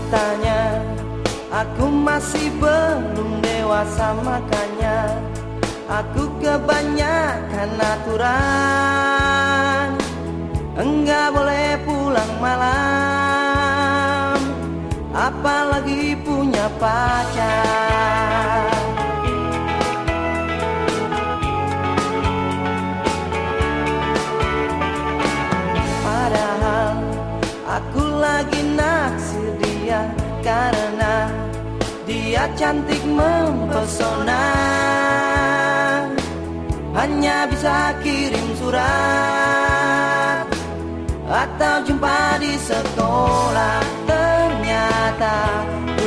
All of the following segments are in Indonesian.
katanya Aku masih belum dewasa makanya. Aku kebanyakan aturan. Enggak boleh pulang malam. Apalagi punya pacar. Karena dia cantik mempesona. Hanya bisa kirim surat Atau jumpa di sekolah. Ternyata ku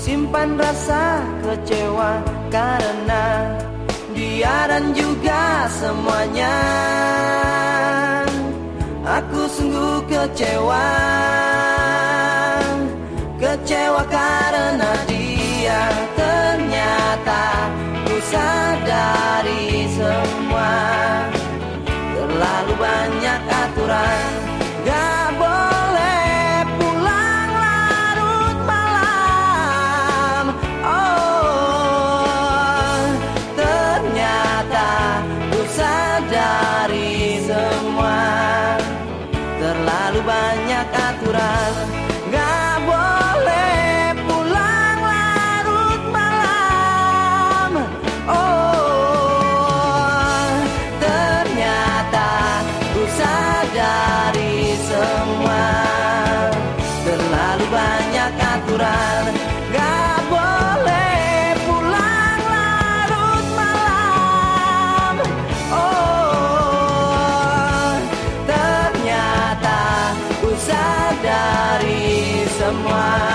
simpan rasa kecewa karena dia dan juga semuanya. Aku sungguh kecewa Kecewa karena dia. Ternyata ku sadari semua sadari semua. Terlalu banyak aturan Gak boleh pulang larut malam. Oh ternyata ku sadari semua